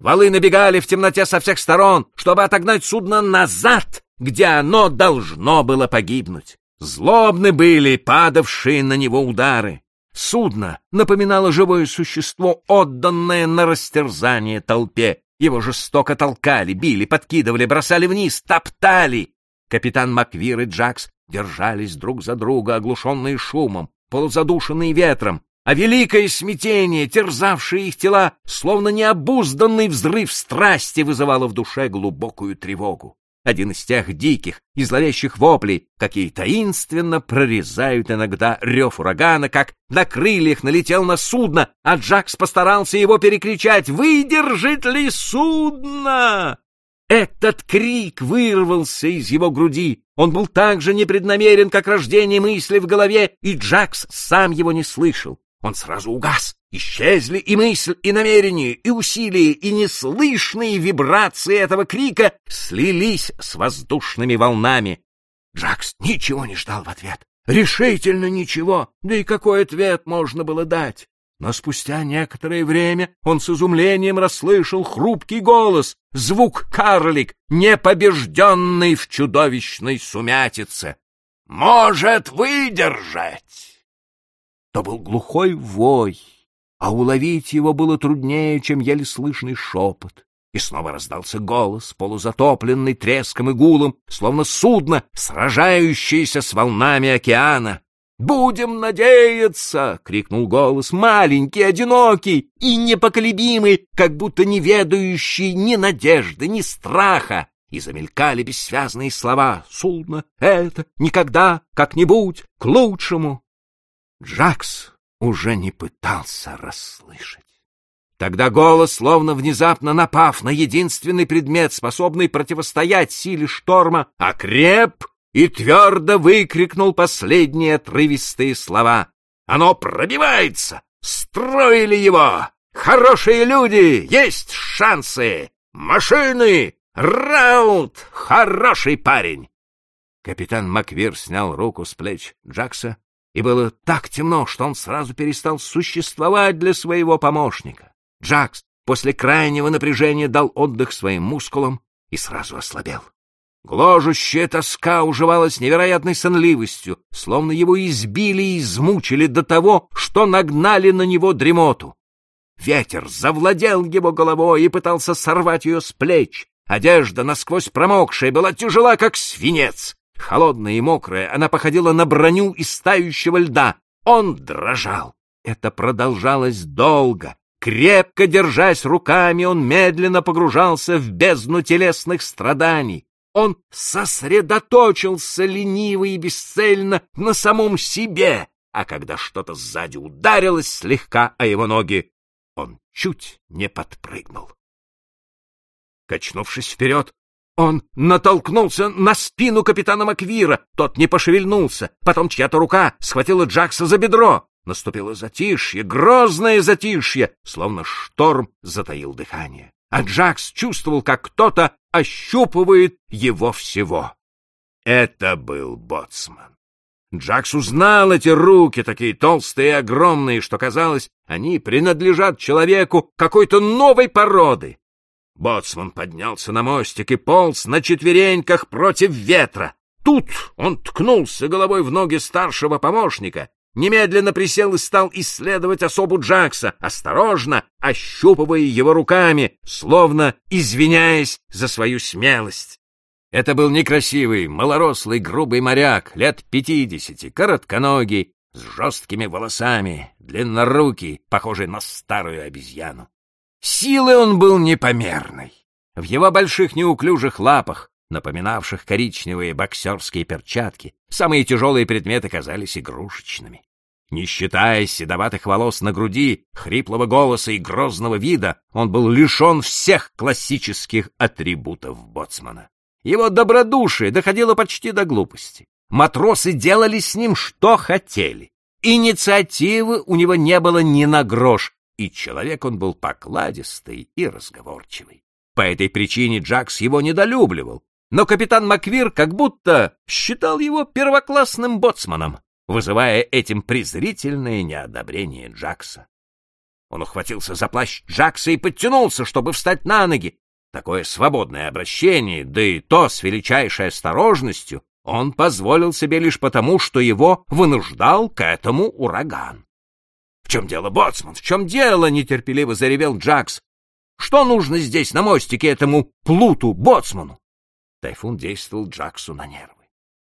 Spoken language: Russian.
Валы набегали в темноте со всех сторон, чтобы отогнать судно назад, где оно должно было погибнуть. Злобны были падавшие на него удары. Судно напоминало живое существо, отданное на растерзание толпе. Его жестоко толкали, били, подкидывали, бросали вниз, топтали. Капитан Маквир и Джакс держались друг за друга, оглушенные шумом, полузадушенные ветром, а великое смятение, терзавшее их тела, словно необузданный взрыв страсти, вызывало в душе глубокую тревогу. Один из тех диких и зловещих воплей, какие таинственно прорезают иногда рев урагана, как на крыльях налетел на судно, а Джакс постарался его перекричать «Выдержит ли судно?» Этот крик вырвался из его груди. Он был так же непреднамерен, как рождение мысли в голове, и Джакс сам его не слышал. Он сразу угас. Исчезли и мысль, и намерение, и усилия, и неслышные вибрации этого крика слились с воздушными волнами. Джакс ничего не ждал в ответ. Решительно ничего. Да и какой ответ можно было дать? Но спустя некоторое время он с изумлением расслышал хрупкий голос, звук карлик, непобежденный в чудовищной сумятице. «Может выдержать!» То был глухой вой, а уловить его было труднее, чем еле слышный шепот. И снова раздался голос, полузатопленный треском и гулом, словно судно, сражающееся с волнами океана. «Будем надеяться!» — крикнул голос, маленький, одинокий и непоколебимый, как будто не ведающий ни надежды, ни страха. И замелькали бессвязные слова «Судно — это никогда, как-нибудь, к лучшему». Джакс уже не пытался расслышать. Тогда голос, словно внезапно напав на единственный предмет, способный противостоять силе шторма, окреп и твердо выкрикнул последние отрывистые слова. «Оно пробивается! Строили его! Хорошие люди! Есть шансы! Машины! Раут! Хороший парень!» Капитан Маквир снял руку с плеч Джакса, и было так темно, что он сразу перестал существовать для своего помощника. Джакс после крайнего напряжения дал отдых своим мускулам и сразу ослабел. Гложущая тоска уживалась невероятной сонливостью, словно его избили и измучили до того, что нагнали на него дремоту. Ветер завладел его головой и пытался сорвать ее с плеч. Одежда, насквозь промокшая, была тяжела, как свинец. Холодная и мокрая, она походила на броню из тающего льда. Он дрожал. Это продолжалось долго. Крепко держась руками, он медленно погружался в бездну телесных страданий. Он сосредоточился лениво и бесцельно на самом себе, а когда что-то сзади ударилось слегка о его ноги, он чуть не подпрыгнул. Качнувшись вперед, он натолкнулся на спину капитана Маквира. Тот не пошевельнулся. Потом чья-то рука схватила Джакса за бедро. Наступило затишье, грозное затишье, словно шторм затаил дыхание а Джакс чувствовал, как кто-то ощупывает его всего. Это был боцман. Джакс узнал эти руки, такие толстые и огромные, что, казалось, они принадлежат человеку какой-то новой породы. Боцман поднялся на мостик и полз на четвереньках против ветра. Тут он ткнулся головой в ноги старшего помощника немедленно присел и стал исследовать особу Джакса, осторожно ощупывая его руками, словно извиняясь за свою смелость. Это был некрасивый, малорослый, грубый моряк, лет пятидесяти, коротконогий, с жесткими волосами, длиннорукий, похожий на старую обезьяну. Силы он был непомерной. В его больших неуклюжих лапах напоминавших коричневые боксерские перчатки, самые тяжелые предметы казались игрушечными. Не считая седоватых волос на груди, хриплого голоса и грозного вида, он был лишен всех классических атрибутов боцмана. Его добродушие доходило почти до глупости. Матросы делали с ним что хотели. Инициативы у него не было ни на грош, и человек он был покладистый и разговорчивый. По этой причине Джакс его недолюбливал, но капитан Маквир как будто считал его первоклассным боцманом, вызывая этим презрительное неодобрение Джакса. Он ухватился за плащ Джакса и подтянулся, чтобы встать на ноги. Такое свободное обращение, да и то с величайшей осторожностью, он позволил себе лишь потому, что его вынуждал к этому ураган. — Чем дело, боцман? В чем дело? — нетерпеливо заревел Джакс. — Что нужно здесь, на мостике, этому плуту, боцману? Тайфун действовал Джаксу на нервы.